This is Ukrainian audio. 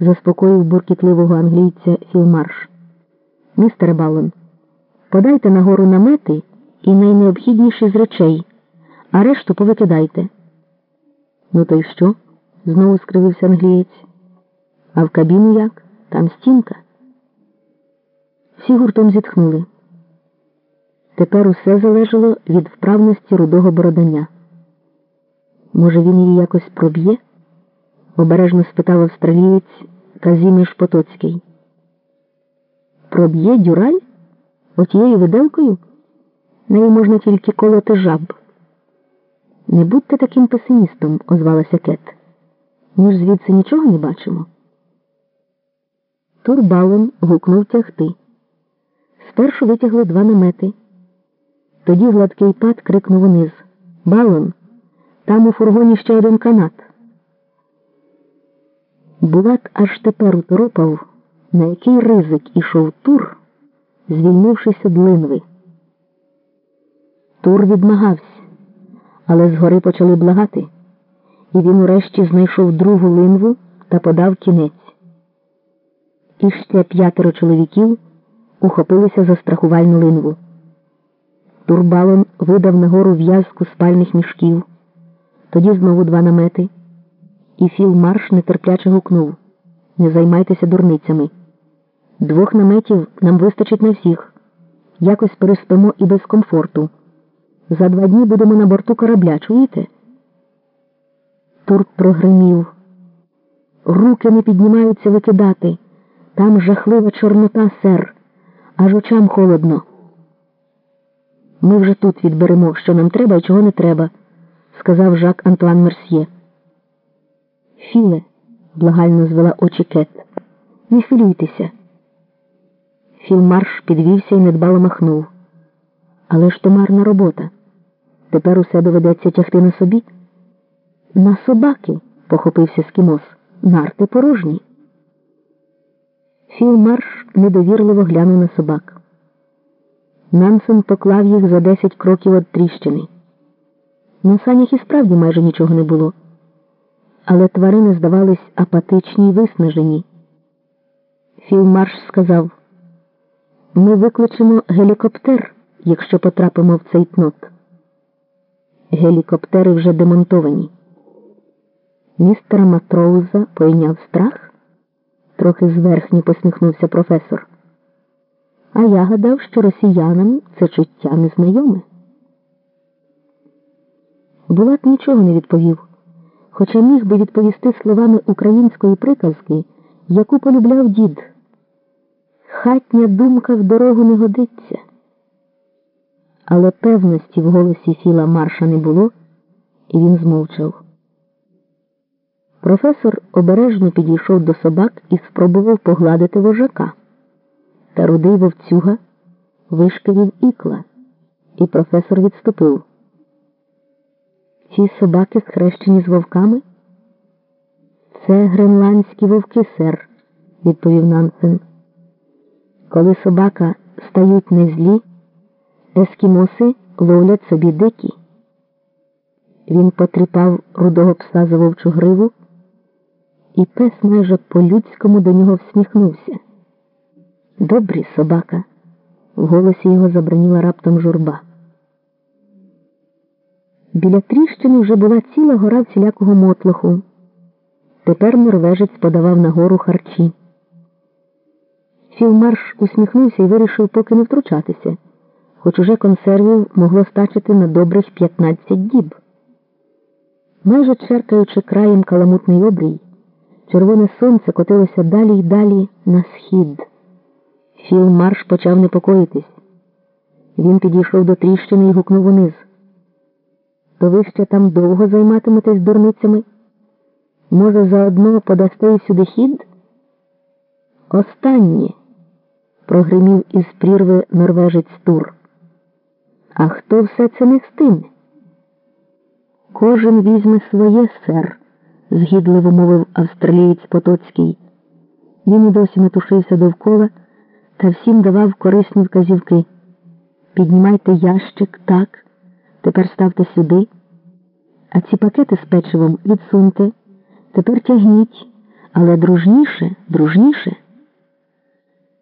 заспокоїв буркітливого англійця Філмарш. Містере Баллон, подайте нагору намети і найнеобхідніші з речей, а решту повикидайте. Ну то й що? знову скривився англієць. А в кабіну як? Там стінка. Всі гуртом зітхнули. Тепер усе залежало від вправності рудого бородання. Може, він її якось проб'є? Обережно спитав австралієць Казіміш Потоцький. Проб'є дюраль? Отією виделкою? Нею можна тільки колоти жаб. Не будьте таким песимістом, озвалася Кет. Ми ж звідси нічого не бачимо. Турбалон гукнув тягти. Спершу витягли два намети. Тоді гладкий пад крикнув униз Балон, там у фургоні ще один канат. Булат аж тепер уторопав, на який ризик ішов тур, звільнившись від линви. Тур відмагався, але згори почали благати, і він урешті знайшов другу линву та подав кінець. І ще п'ятеро чоловіків ухопилися за страхувальну линву. Турбалон видав нагору в'язку спальних мішків, тоді знову два намети. І Філ Марш нетерпляче гукнув Не займайтеся дурницями. Двох наметів нам вистачить на всіх. Якось переспимо і без комфорту. За два дні будемо на борту корабля, чуєте? Турк прогримів. Руки не піднімаються викидати. Там жахлива чорнота, сер, аж очам холодно. Ми вже тут відберемо, що нам треба і чого не треба, сказав Жак Антуан Мерсьє. Філе, благально звела очі Кет, не хвилюйтеся. Філмарш підвівся і недбало махнув. Але ж то марна робота. Тепер усе доведеться тягти на собі. На собаки, похопився скімос, нарти порожні. Філмарш недовірливо глянув на собак. Нансен поклав їх за десять кроків від тріщини. На санях і справді майже нічого не було але тварини здавались апатичні й виснажені. Філмарш сказав ми викличемо гелікоптер, якщо потрапимо в цей тнот. Гелікоптери вже демонтовані. Містера Матроуза пойняв страх, трохи зверхні посміхнувся професор. А я гадав, що росіянам це чуття незнайоме. Булат нічого не відповів хоча міг би відповісти словами української приказки, яку полюбляв дід. Хатня думка в дорогу не годиться. Але певності в голосі Філа Марша не було, і він змовчав. Професор обережно підійшов до собак і спробував погладити вожака. Та рудий вовцюга вишкивів ікла, і професор відступив. Ці собаки схрещені з вовками? Це гренландські вовки, сер, відповів Нансен. Коли собака стають не злі, ескімоси ловлять собі дикі. Він потріпав рудого пса за вовчу гриву, і пес майже по-людському до нього всміхнувся. Добрі собака. В голосі його забраніла раптом журба. Біля тріщини вже була ціла гора всілякого мотлоху. Тепер норвежець подавав нагору харчі. Філмарш усміхнувся і вирішив поки не втручатися, хоч уже консервів могло стачити на добрих 15 діб. Майже черкаючи краєм каламутний обрій, червоне сонце котилося далі й далі на схід. Філмарш почав непокоїтись. Він підійшов до тріщини і гукнув униз. То ви ще там довго займатиметесь дурницями? Може, заодно подасте і сюди хід? Останнє, прогримів із прірви норвежець Тур. А хто все це не стине? Кожен візьме своє, сер, згідливо мовив австралієць Потоцький. Він і досі метушився довкола та всім давав корисні вказівки. Піднімайте ящик так. Тепер ставте сюди, а ці пакети з печивом відсуньте. Тепер тягніть, Але дружніше, дружніше.